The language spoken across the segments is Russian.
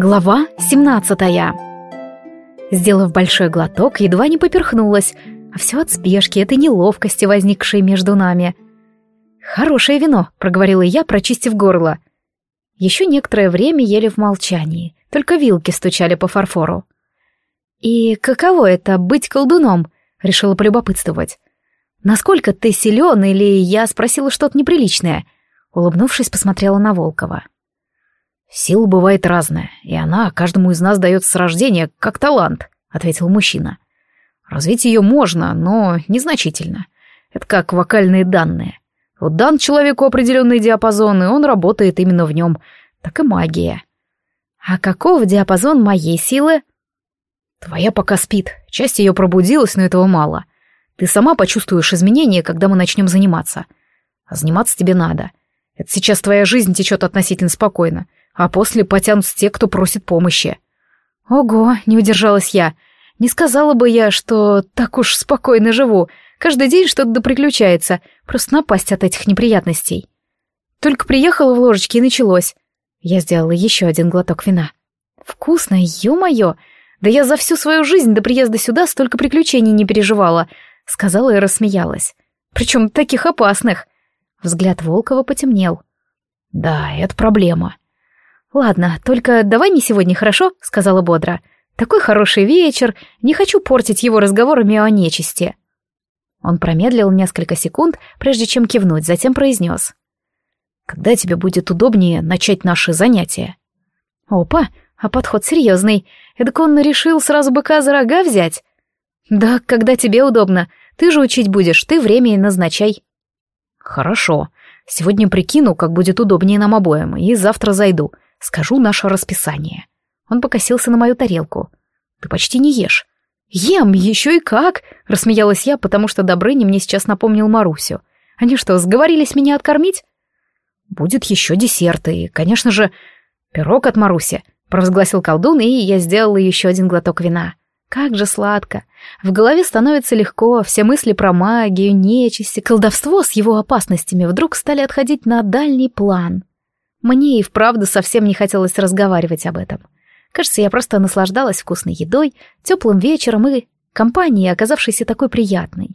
Глава 17 Сделав большой глоток, едва не поперхнулась, а все от спешки, этой неловкости, возникшей между нами. «Хорошее вино», — проговорила я, прочистив горло. Еще некоторое время ели в молчании, только вилки стучали по фарфору. «И каково это — быть колдуном?» — решила полюбопытствовать. «Насколько ты силен, или я спросила что-то неприличное?» Улыбнувшись, посмотрела на Волкова. «Сила бывает разная, и она каждому из нас дается с рождения, как талант», — ответил мужчина. «Развить ее можно, но незначительно. Это как вокальные данные. Вот дан человеку определенный диапазон, и он работает именно в нем. Так и магия». «А каков диапазон моей силы?» «Твоя пока спит. Часть ее пробудилась, но этого мало. Ты сама почувствуешь изменения, когда мы начнем заниматься. А заниматься тебе надо. Это сейчас твоя жизнь течет относительно спокойно а после потянутся те, кто просит помощи. Ого, не удержалась я. Не сказала бы я, что так уж спокойно живу. Каждый день что-то да приключается, просто напасть от этих неприятностей. Только приехала в ложечке и началось. Я сделала еще один глоток вина. Вкусно, ё-моё! Да я за всю свою жизнь до приезда сюда столько приключений не переживала, сказала и рассмеялась. Причем таких опасных. Взгляд Волкова потемнел. Да, это проблема. «Ладно, только давай не сегодня, хорошо?» — сказала бодро. «Такой хороший вечер, не хочу портить его разговорами о нечисти». Он промедлил несколько секунд, прежде чем кивнуть, затем произнес. «Когда тебе будет удобнее начать наши занятия?» «Опа, а подход серьезный. Эдак он решил сразу быка за рога взять?» «Да, когда тебе удобно. Ты же учить будешь, ты время и назначай». «Хорошо. Сегодня прикину, как будет удобнее нам обоим, и завтра зайду. Скажу наше расписание. Он покосился на мою тарелку. Ты почти не ешь. Ем, еще и как! Рассмеялась я, потому что Добрыня мне сейчас напомнил Марусю. Они что, сговорились меня откормить? Будет еще десерт и, конечно же, пирог от Маруси, провозгласил колдун, и я сделала еще один глоток вина. Как же сладко. В голове становится легко, все мысли про магию, нечисть и колдовство с его опасностями вдруг стали отходить на дальний план. Мне и вправду совсем не хотелось разговаривать об этом. Кажется, я просто наслаждалась вкусной едой, теплым вечером и компанией, оказавшейся такой приятной.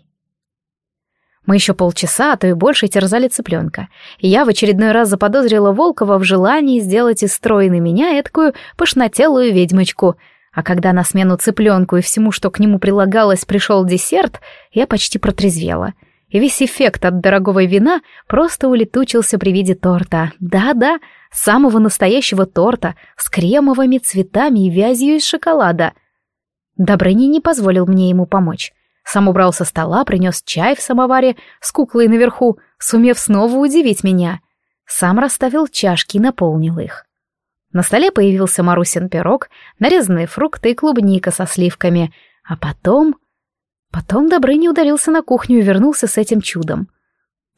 Мы еще полчаса, а то и больше терзали цыпленка, и я в очередной раз заподозрила Волкова в желании сделать из стройной меня эткую пошнотелую ведьмочку, а когда на смену цыпленку и всему, что к нему прилагалось, пришел десерт, я почти протрезвела — и весь эффект от дорогого вина просто улетучился при виде торта. Да-да, самого настоящего торта с кремовыми цветами и вязью из шоколада. Добрыня не позволил мне ему помочь. Сам убрал со стола, принес чай в самоваре с куклой наверху, сумев снова удивить меня. Сам расставил чашки и наполнил их. На столе появился Марусин пирог, нарезанные фрукты и клубника со сливками, а потом Потом Добрыня ударился на кухню и вернулся с этим чудом.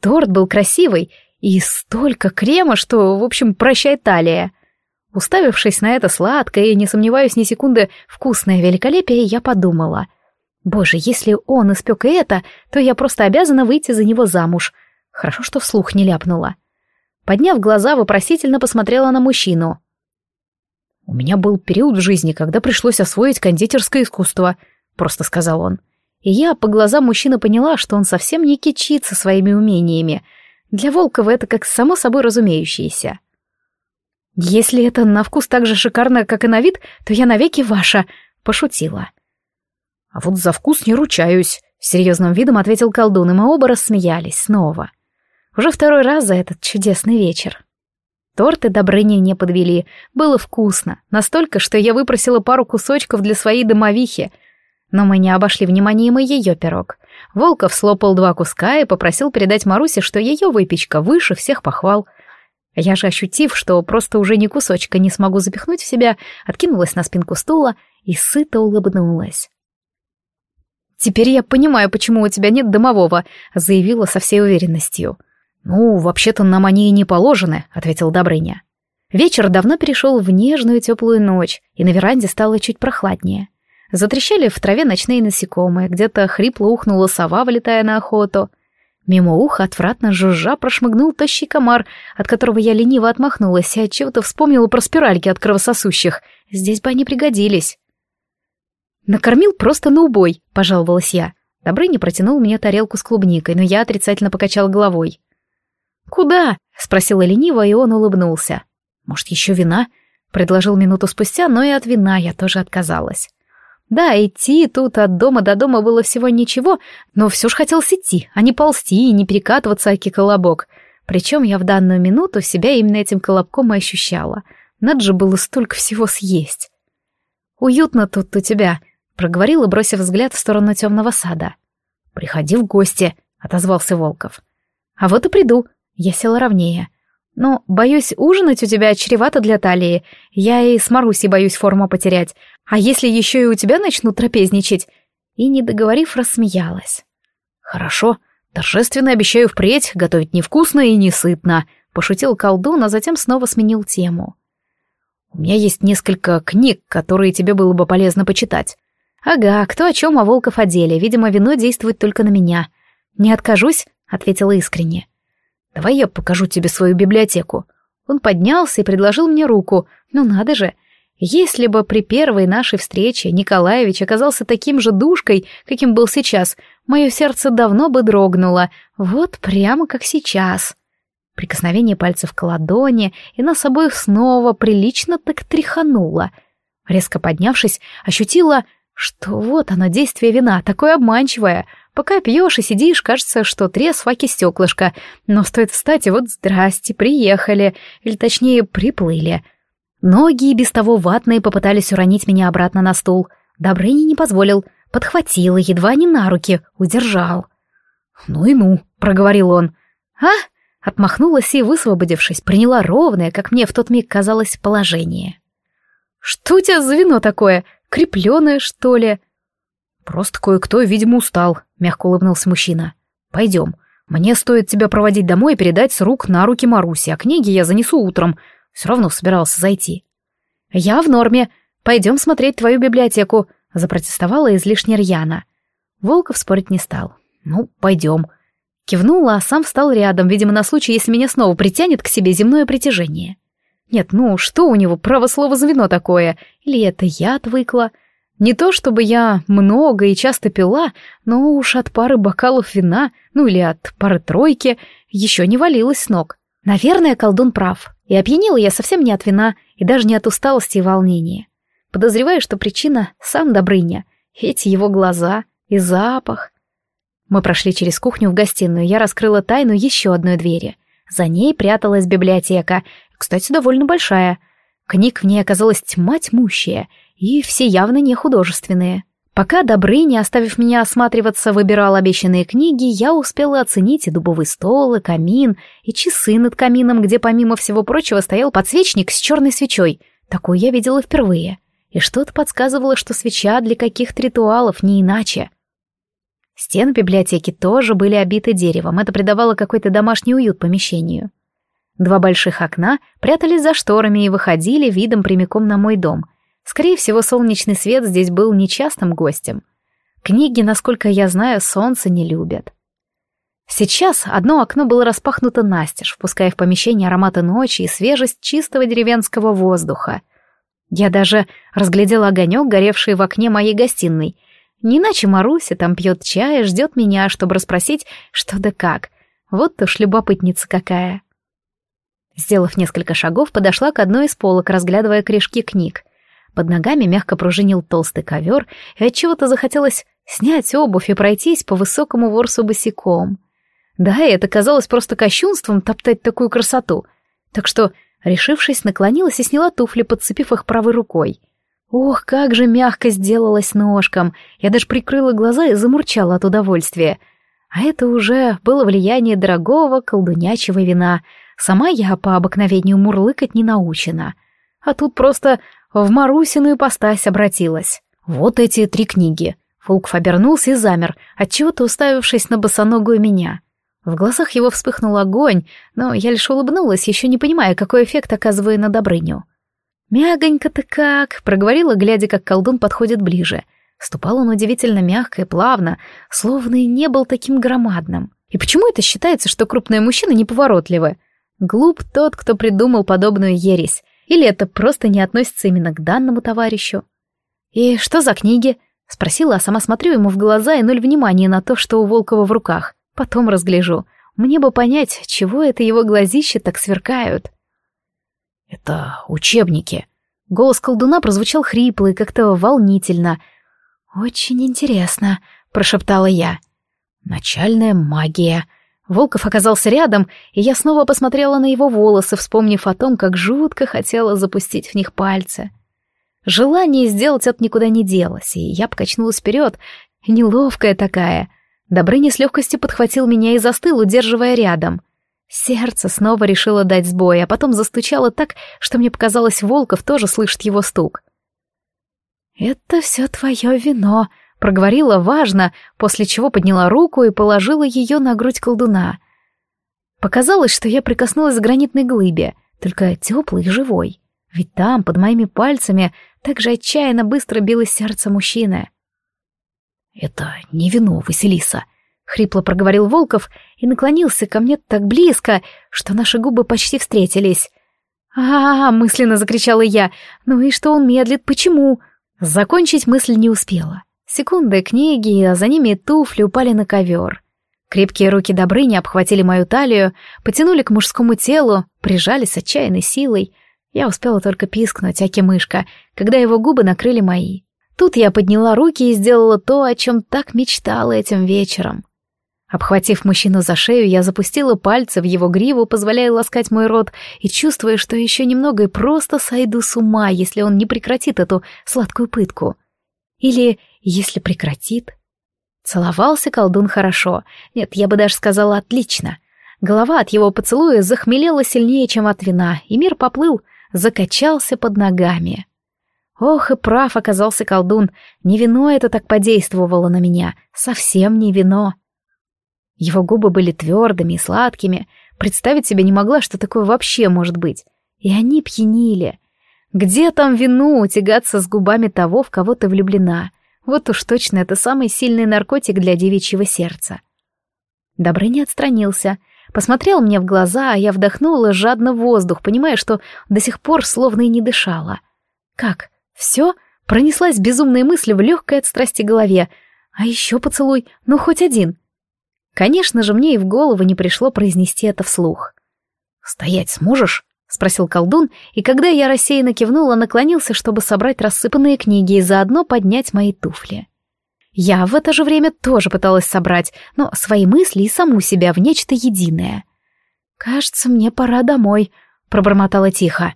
Торт был красивый и столько крема, что, в общем, прощай талия. Уставившись на это сладкое и, не сомневаюсь ни секунды, вкусное великолепие, я подумала. Боже, если он испек это, то я просто обязана выйти за него замуж. Хорошо, что вслух не ляпнула. Подняв глаза, вопросительно посмотрела на мужчину. «У меня был период в жизни, когда пришлось освоить кондитерское искусство», — просто сказал он и я по глазам мужчины поняла, что он совсем не кичится своими умениями. Для Волкова это как само собой разумеющееся. «Если это на вкус так же шикарно, как и на вид, то я навеки ваша», — пошутила. «А вот за вкус не ручаюсь», — серьезным видом ответил колдун, и мы оба рассмеялись снова. Уже второй раз за этот чудесный вечер. Торты Добрыни не подвели, было вкусно, настолько, что я выпросила пару кусочков для своей домовихи — но мы не обошли вниманием и ее пирог. Волков слопал два куска и попросил передать Марусе, что ее выпечка выше всех похвал. Я же, ощутив, что просто уже ни кусочка не смогу запихнуть в себя, откинулась на спинку стула и сыто улыбнулась. «Теперь я понимаю, почему у тебя нет домового», — заявила со всей уверенностью. «Ну, вообще-то нам они и не положены», — ответил Добрыня. Вечер давно перешел в нежную теплую ночь, и на веранде стало чуть прохладнее. Затрещали в траве ночные насекомые, где-то хрипло ухнула сова, вылетая на охоту. Мимо уха отвратно жужжа прошмыгнул тощий комар, от которого я лениво отмахнулась и отчего-то вспомнила про спиральки от кровососущих. Здесь бы они пригодились. «Накормил просто на убой», — пожаловалась я. Добрыня протянул мне тарелку с клубникой, но я отрицательно покачал головой. «Куда?» — спросила лениво, и он улыбнулся. «Может, еще вина?» — предложил минуту спустя, но и от вина я тоже отказалась. Да, идти тут от дома до дома было всего ничего, но все ж хотелось идти, а не ползти и не перекатываться аки колобок. Причем я в данную минуту себя именно этим колобком и ощущала. Надо же было столько всего съесть. «Уютно тут у тебя», — проговорила, бросив взгляд в сторону темного сада. «Приходи в гости», — отозвался Волков. «А вот и приду», — я села ровнее. Но, боюсь, ужинать у тебя чревато для талии. Я и с Марусей боюсь форму потерять. А если еще и у тебя начнут трапезничать?» И, не договорив, рассмеялась. «Хорошо. Торжественно обещаю впредь готовить невкусно и несытно», — пошутил колдун, а затем снова сменил тему. «У меня есть несколько книг, которые тебе было бы полезно почитать». «Ага, кто о чем, а Волков о деле. Видимо, вино действует только на меня». «Не откажусь», — ответила искренне. Давай я покажу тебе свою библиотеку. Он поднялся и предложил мне руку. Ну надо же. Если бы при первой нашей встрече Николаевич оказался таким же душкой, каким был сейчас, мое сердце давно бы дрогнуло. Вот прямо как сейчас. Прикосновение пальцев к ладони, и нас обоих снова прилично так тряхануло. Резко поднявшись, ощутила, что вот оно, действие вина, такое обманчивое — Пока пьешь и сидишь, кажется, что трес факи стеклышко, но стоит встать, и вот здрасте, приехали, или точнее, приплыли. Ноги без того ватные попытались уронить меня обратно на стул. Добрыни не позволил, подхватил и едва не на руки, удержал. «Ну и ну», — проговорил он. «А?» — отмахнулась и, высвободившись, приняла ровное, как мне в тот миг казалось, положение. «Что у тебя за вино такое? Крепленое, что ли?» «Просто кое-кто, видимо, устал», — мягко улыбнулся мужчина. «Пойдем. Мне стоит тебя проводить домой и передать с рук на руки Маруси, а книги я занесу утром. Все равно собирался зайти». «Я в норме. Пойдем смотреть твою библиотеку», — запротестовала излишне рьяно. Волков спорить не стал. «Ну, пойдем». Кивнула, а сам встал рядом, видимо, на случай, если меня снова притянет к себе земное притяжение. Нет, ну что у него, право слово за вино такое? Или это я отвыкла?» Не то чтобы я много и часто пила, но уж от пары бокалов вина, ну или от пары тройки, еще не валилась с ног. Наверное, колдун прав. И опьянела я совсем не от вина, и даже не от усталости и волнения. Подозреваю, что причина сам Добрыня. Эти его глаза и запах. Мы прошли через кухню в гостиную, я раскрыла тайну еще одной двери. За ней пряталась библиотека, кстати, довольно большая. Книг в ней оказалась тьма тьмущая — и все явно не художественные. Пока Добрыня, оставив меня осматриваться, выбирал обещанные книги, я успела оценить и дубовый стол, и камин, и часы над камином, где, помимо всего прочего, стоял подсвечник с черной свечой. Такую я видела впервые. И что-то подсказывало, что свеча для каких-то ритуалов, не иначе. Стены библиотеки тоже были обиты деревом, это придавало какой-то домашний уют помещению. Два больших окна прятались за шторами и выходили видом прямиком на мой дом — Скорее всего, солнечный свет здесь был нечастым гостем. Книги, насколько я знаю, солнце не любят. Сейчас одно окно было распахнуто настежь, впуская в помещение ароматы ночи и свежесть чистого деревенского воздуха. Я даже разглядела огонек, горевший в окне моей гостиной. Не иначе Маруся там пьет чай и ждет меня, чтобы расспросить, что да как. Вот уж любопытница какая. Сделав несколько шагов, подошла к одной из полок, разглядывая корешки книг. Под ногами мягко пружинил толстый ковер, и отчего-то захотелось снять обувь и пройтись по высокому ворсу босиком. Да, и это казалось просто кощунством топтать такую красоту. Так что, решившись, наклонилась и сняла туфли, подцепив их правой рукой. Ох, как же мягко сделалась ножкам! Я даже прикрыла глаза и замурчала от удовольствия. А это уже было влияние дорогого колдунячего вина. Сама я по обыкновению мурлыкать не научена. А тут просто в Марусину ипостась обратилась. Вот эти три книги. Фулков обернулся и замер, отчего-то уставившись на босоногую меня. В глазах его вспыхнул огонь, но я лишь улыбнулась, еще не понимая, какой эффект оказываю на Добрыню. «Мягонько-то как!» — проговорила, глядя, как колдун подходит ближе. Ступал он удивительно мягко и плавно, словно и не был таким громадным. И почему это считается, что крупные мужчины неповоротливы? Глуп тот, кто придумал подобную ересь. Или это просто не относится именно к данному товарищу? «И что за книги?» — спросила, а сама смотрю ему в глаза и ноль внимания на то, что у Волкова в руках. Потом разгляжу. Мне бы понять, чего это его глазища так сверкают. «Это учебники». Голос колдуна прозвучал хрипло и как-то волнительно. «Очень интересно», — прошептала я. «Начальная магия». Волков оказался рядом, и я снова посмотрела на его волосы, вспомнив о том, как жутко хотела запустить в них пальцы. Желание сделать это никуда не делось, и я покачнулась вперед, неловкая такая. Добрыня с легкостью подхватил меня и застыл, удерживая рядом. Сердце снова решило дать сбой, а потом застучало так, что мне показалось, Волков тоже слышит его стук. «Это все твое вино», — проговорила важно, после чего подняла руку и положила ее на грудь колдуна. Показалось, что я прикоснулась к гранитной глыбе, только теплой и живой. Ведь там, под моими пальцами, так же отчаянно быстро билось сердце мужчины. «Это не вино, Василиса», — хрипло проговорил Волков и наклонился ко мне так близко, что наши губы почти встретились. а, -а, -а мысленно закричала я. «Ну и что он медлит? Почему?» Закончить мысль не успела. Секунды книги, а за ними туфли упали на ковер. Крепкие руки Добрыни обхватили мою талию, потянули к мужскому телу, прижали с отчаянной силой. Я успела только пискнуть, аки-мышка, когда его губы накрыли мои. Тут я подняла руки и сделала то, о чем так мечтала этим вечером. Обхватив мужчину за шею, я запустила пальцы в его гриву, позволяя ласкать мой рот, и чувствуя, что еще немного и просто сойду с ума, если он не прекратит эту сладкую пытку. Или если прекратит. Целовался колдун хорошо. Нет, я бы даже сказала отлично. Голова от его поцелуя захмелела сильнее, чем от вина, и мир поплыл, закачался под ногами. Ох, и прав оказался колдун. Не вино это так подействовало на меня. Совсем не вино. Его губы были твердыми и сладкими. Представить себе не могла, что такое вообще может быть. И они пьянили. Где там вину тягаться с губами того, в кого ты влюблена? Вот уж точно это самый сильный наркотик для девичьего сердца. Добрыня отстранился, посмотрел мне в глаза, а я вдохнула жадно воздух, понимая, что до сих пор словно и не дышала. Как? Все? Пронеслась безумная мысль в легкой от страсти голове. А еще поцелуй, ну хоть один. Конечно же, мне и в голову не пришло произнести это вслух. «Стоять сможешь?» — спросил колдун, и когда я рассеянно кивнула, наклонился, чтобы собрать рассыпанные книги и заодно поднять мои туфли. Я в это же время тоже пыталась собрать, но свои мысли и саму себя в нечто единое. «Кажется, мне пора домой», — пробормотала тихо.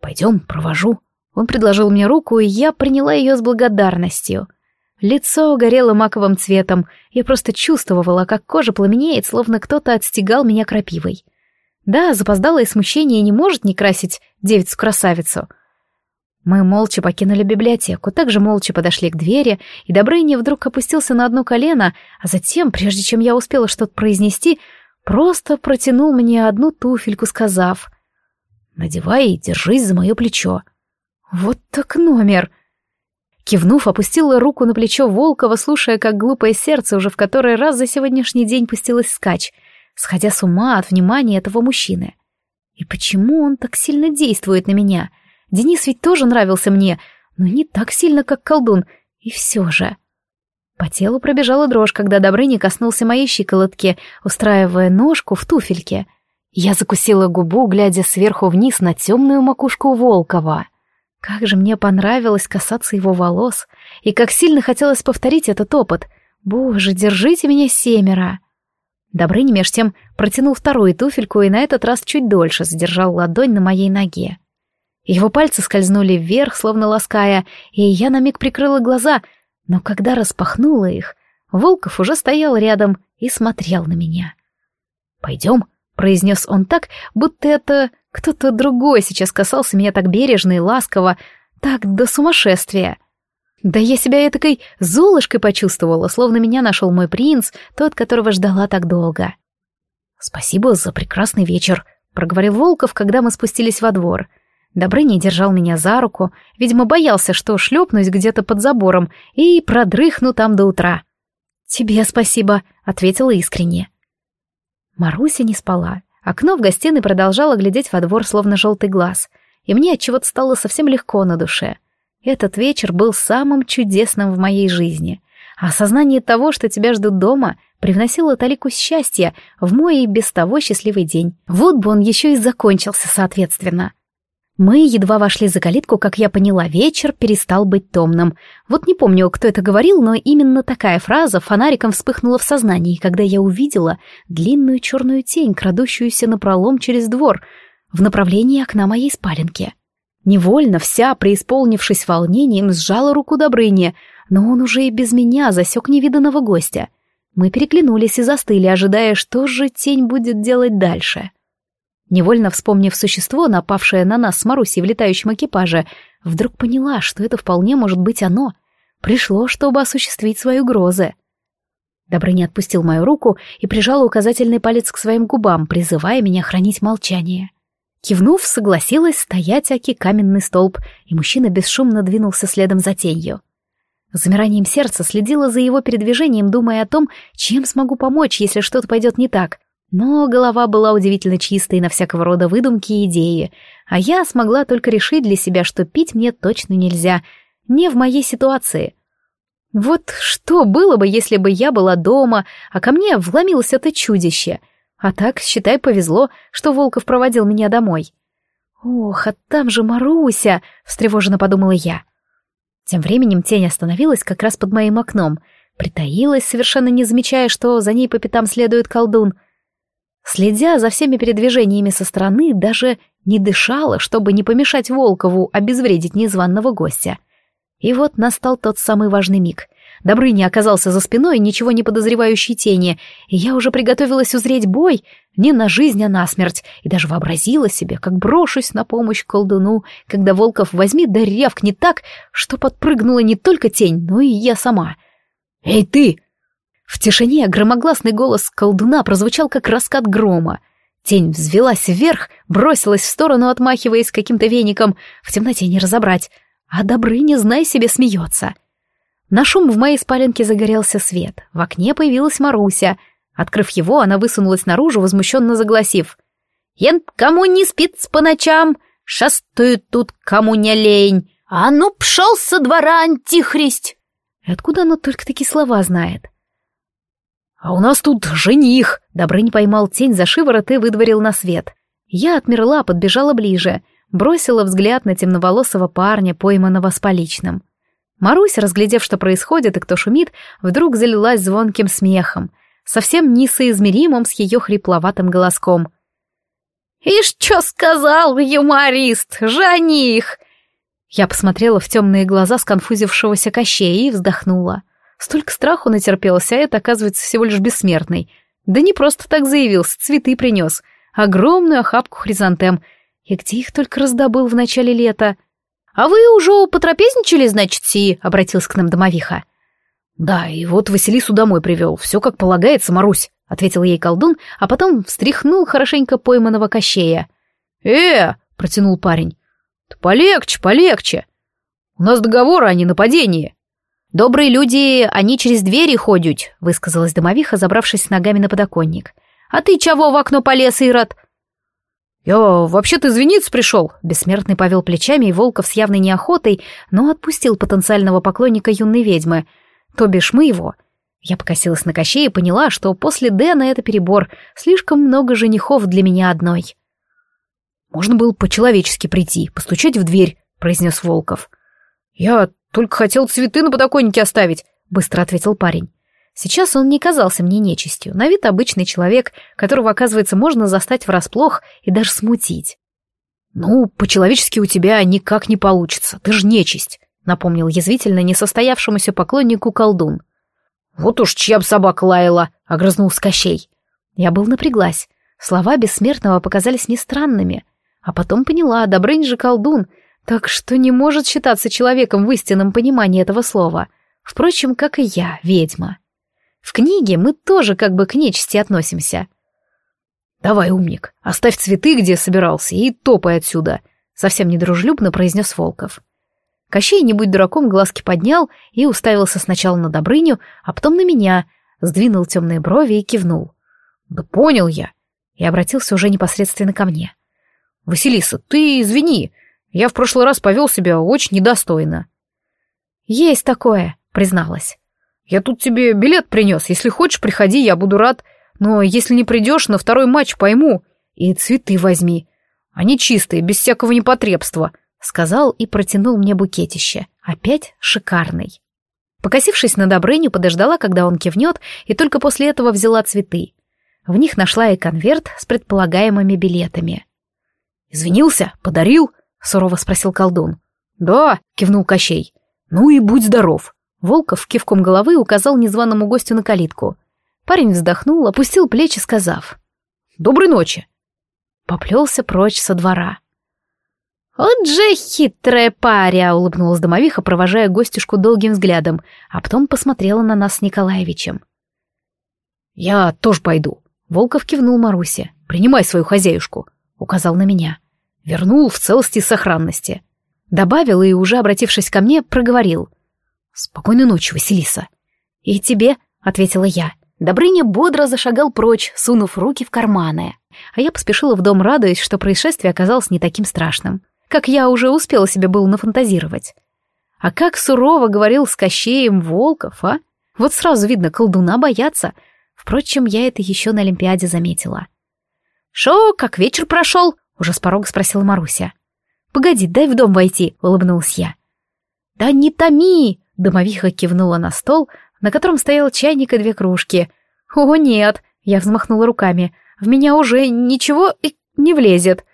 «Пойдем, провожу». Он предложил мне руку, и я приняла ее с благодарностью — Лицо горело маковым цветом, я просто чувствовала, как кожа пламенеет, словно кто-то отстегал меня крапивой. Да, запоздалое смущение не может не красить девицу-красавицу. Мы молча покинули библиотеку, также молча подошли к двери, и Добрыня вдруг опустился на одно колено, а затем, прежде чем я успела что-то произнести, просто протянул мне одну туфельку, сказав «Надевай и держись за мое плечо». Вот так номер! Кивнув, опустила руку на плечо Волкова, слушая, как глупое сердце уже в который раз за сегодняшний день пустилось скач, сходя с ума от внимания этого мужчины. И почему он так сильно действует на меня? Денис ведь тоже нравился мне, но не так сильно, как колдун, и все же... По телу пробежала дрожь, когда Добрыня коснулся моей щиколотки, устраивая ножку в туфельке. Я закусила губу, глядя сверху вниз на темную макушку Волкова. Как же мне понравилось касаться его волос, и как сильно хотелось повторить этот опыт. Боже, держите меня семеро. Добрыня меж тем протянул вторую туфельку и на этот раз чуть дольше задержал ладонь на моей ноге. Его пальцы скользнули вверх, словно лаская, и я на миг прикрыла глаза, но когда распахнула их, Волков уже стоял рядом и смотрел на меня. «Пойдем», — произнес он так, будто это кто-то другой сейчас касался меня так бережно и ласково, так до сумасшествия. Да я себя этакой золушкой почувствовала, словно меня нашел мой принц, тот, которого ждала так долго. «Спасибо за прекрасный вечер», — проговорил Волков, когда мы спустились во двор. Добрыня держал меня за руку, видимо, боялся, что шлепнусь где-то под забором и продрыхну там до утра. «Тебе спасибо», — ответила искренне. Маруся не спала. Окно в гостиной продолжало глядеть во двор, словно желтый глаз. И мне от чего-то стало совсем легко на душе. Этот вечер был самым чудесным в моей жизни. А осознание того, что тебя ждут дома, привносило талику счастья в мой и без того счастливый день. Вот бы он еще и закончился соответственно. Мы едва вошли за калитку, как я поняла, вечер перестал быть томным. Вот не помню, кто это говорил, но именно такая фраза фонариком вспыхнула в сознании, когда я увидела длинную черную тень, крадущуюся напролом через двор, в направлении окна моей спаленки. Невольно вся, преисполнившись волнением, сжала руку Добрыни, но он уже и без меня засек невиданного гостя. Мы переглянулись и застыли, ожидая, что же тень будет делать дальше. — Невольно вспомнив существо, напавшее на нас с Марусей в летающем экипаже, вдруг поняла, что это вполне может быть оно. Пришло, чтобы осуществить свои угрозы. Добрыня отпустил мою руку и прижал указательный палец к своим губам, призывая меня хранить молчание. Кивнув, согласилась стоять оки каменный столб, и мужчина бесшумно двинулся следом за тенью. Замиранием сердца следила за его передвижением, думая о том, чем смогу помочь, если что-то пойдет не так. Но голова была удивительно чистой на всякого рода выдумки и идеи, а я смогла только решить для себя, что пить мне точно нельзя, не в моей ситуации. Вот что было бы, если бы я была дома, а ко мне вломилось это чудище. А так, считай, повезло, что Волков проводил меня домой. «Ох, а там же Маруся!» — встревоженно подумала я. Тем временем тень остановилась как раз под моим окном, притаилась, совершенно не замечая, что за ней по пятам следует колдун — Следя за всеми передвижениями со стороны, даже не дышала, чтобы не помешать Волкову обезвредить незваного гостя. И вот настал тот самый важный миг. Добрыня оказался за спиной ничего не подозревающей тени, и я уже приготовилась узреть бой не на жизнь, а на смерть, и даже вообразила себе, как брошусь на помощь колдуну, когда Волков возьмет да рявкнет так, что подпрыгнула не только тень, но и я сама. «Эй, ты!» В тишине громогласный голос колдуна прозвучал как раскат грома. Тень взвелась вверх, бросилась в сторону, отмахиваясь каким-то веником. В темноте не разобрать. А Добрыня, знай себе, смеется. На шум в моей спаленке загорелся свет. В окне появилась Маруся. Открыв его, она высунулась наружу, возмущенно загласив. «Ен кому не спит по ночам, шастует тут кому не лень. А ну, пшел со двора, антихристь!» Откуда она только такие слова знает? «А у нас тут жених!» Добрынь поймал тень за шиворот и выдворил на свет. Я отмерла, подбежала ближе, бросила взгляд на темноволосого парня, пойманного с поличным. Марусь, разглядев, что происходит и кто шумит, вдруг залилась звонким смехом, совсем несоизмеримым с ее хрипловатым голоском. «Ишь, чё сказал юморист, жених!» Я посмотрела в темные глаза сконфузившегося Кощея и вздохнула. Столько страху натерпелся, а это, оказывается, всего лишь бессмертный. Да не просто так заявился, цветы принес. Огромную охапку хризантем. И где их только раздобыл в начале лета? «А вы уже потрапезничали, значит, Си?» — обратился к нам домовиха. «Да, и вот Василису домой привел. Все как полагается, Марусь», — ответил ей колдун, а потом встряхнул хорошенько пойманного кощея. «Э!» — протянул парень. «Полегче, полегче. У нас договор, а не нападение». «Добрые люди, они через двери ходят», — высказалась домовиха, забравшись ногами на подоконник. «А ты чего в окно полез, Ирод?» «Я вообще-то извиниться пришел», — бессмертный повел плечами, и Волков с явной неохотой, но отпустил потенциального поклонника юной ведьмы, то бишь мы его. Я покосилась на Кощей и поняла, что после Дэна это перебор, слишком много женихов для меня одной. «Можно было по-человечески прийти, постучать в дверь», — произнес Волков. «Я «Только хотел цветы на подоконнике оставить», — быстро ответил парень. Сейчас он не казался мне нечистью, на вид обычный человек, которого, оказывается, можно застать врасплох и даже смутить. «Ну, по-человечески у тебя никак не получится, ты же нечисть», — напомнил язвительно несостоявшемуся поклоннику колдун. «Вот уж чья б собака лаяла», — огрызнулся Кощей. Я был напряглась. Слова бессмертного показались мне странными. А потом поняла, Добрынь же колдун — так что не может считаться человеком в истинном понимании этого слова. Впрочем, как и я, ведьма. В книге мы тоже как бы к нечисти относимся. «Давай, умник, оставь цветы, где собирался, и топай отсюда», — совсем недружелюбно произнес Волков. Кощей, не будь дураком, глазки поднял и уставился сначала на Добрыню, а потом на меня, сдвинул темные брови и кивнул. Да понял я. И обратился уже непосредственно ко мне. Василиса, ты извини, я в прошлый раз повел себя очень недостойно. Есть такое, призналась. Я тут тебе билет принес, если хочешь, приходи, я буду рад. Но если не придешь, на второй матч пойму. И цветы возьми. Они чистые, без всякого непотребства, сказал и протянул мне букетище. Опять шикарный. Покосившись на Добрыню, подождала, когда он кивнет, и только после этого взяла цветы. В них нашла и конверт с предполагаемыми билетами. «Извинился? Подарил?» — сурово спросил колдун. «Да», — кивнул Кощей. «Ну и будь здоров». Волков кивком головы указал незваному гостю на калитку. Парень вздохнул, опустил плечи, сказав. «Доброй ночи». Поплелся прочь со двора. «Вот же хитрая паря!» — улыбнулась домовиха, провожая гостюшку долгим взглядом, а потом посмотрела на нас с Николаевичем. «Я тоже пойду», — Волков кивнул Марусе. «Принимай свою хозяюшку», — указал на меня. Вернул в целости и сохранности. Добавил и, уже обратившись ко мне, проговорил. «Спокойной ночи, Василиса». «И тебе», — ответила я. Добрыня бодро зашагал прочь, сунув руки в карманы. А я поспешила в дом, радуясь, что происшествие оказалось не таким страшным, как я уже успела себе было нафантазировать. А как сурово говорил с Кощеем Волков, а? Вот сразу видно, колдуна боятся. Впрочем, я это еще на Олимпиаде заметила. «Шо, как вечер прошел?» — уже с порога спросила Маруся. «Погоди, дай в дом войти», — улыбнулась я. «Да не томи!» — домовиха кивнула на стол, на котором стоял чайник и две кружки. «О, нет!» — я взмахнула руками. «В меня уже ничего не влезет».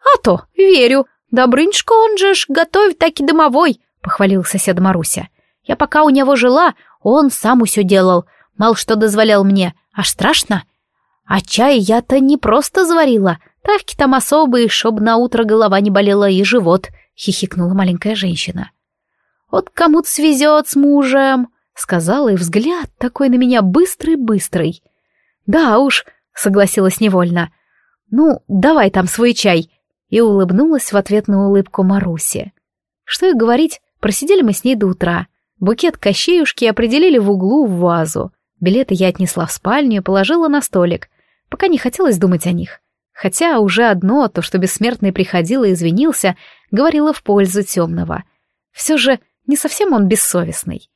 «А то, верю. Добрынчка он же ж готовит таки домовой», — похвалил сосед Маруся. «Я пока у него жила, он сам усё делал. Мало что дозволял мне. Аж страшно. А чай я-то не просто заварила. Травки там особые, чтоб на утро голова не болела и живот», — хихикнула маленькая женщина. «Вот кому-то свезет с мужем», — сказала, и взгляд такой на меня быстрый-быстрый. «Да уж», — согласилась невольно. «Ну, давай там свой чай», и улыбнулась в ответ на улыбку Маруси. Что и говорить, просидели мы с ней до утра. Букет кощеюшки определили в углу в вазу. Билеты я отнесла в спальню и положила на столик, пока не хотелось думать о них. Хотя уже одно, то, что бессмертный приходил и извинился, говорило в пользу темного. Все же не совсем он бессовестный.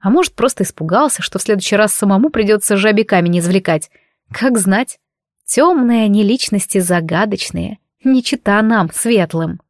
А может, просто испугался, что в следующий раз самому придется жабе камень извлекать. Как знать. Темные они личности загадочные, не чита нам, светлым.